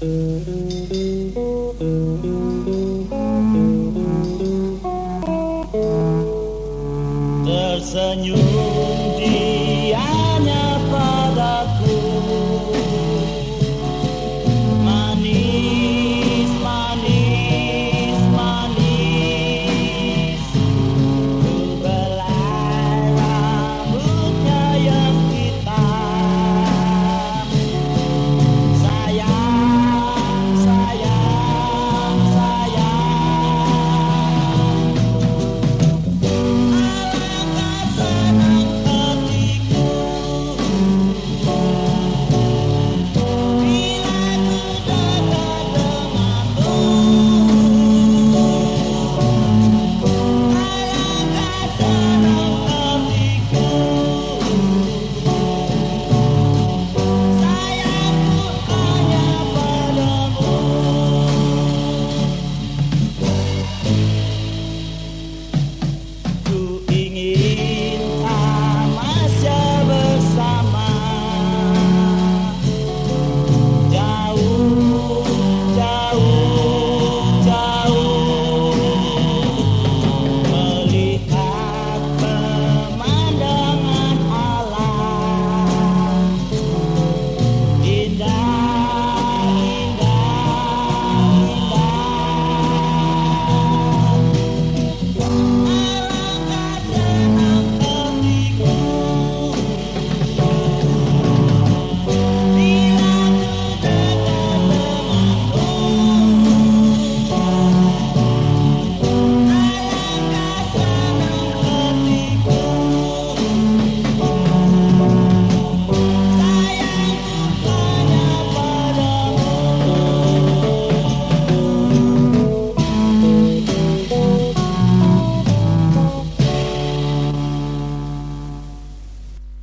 There's a new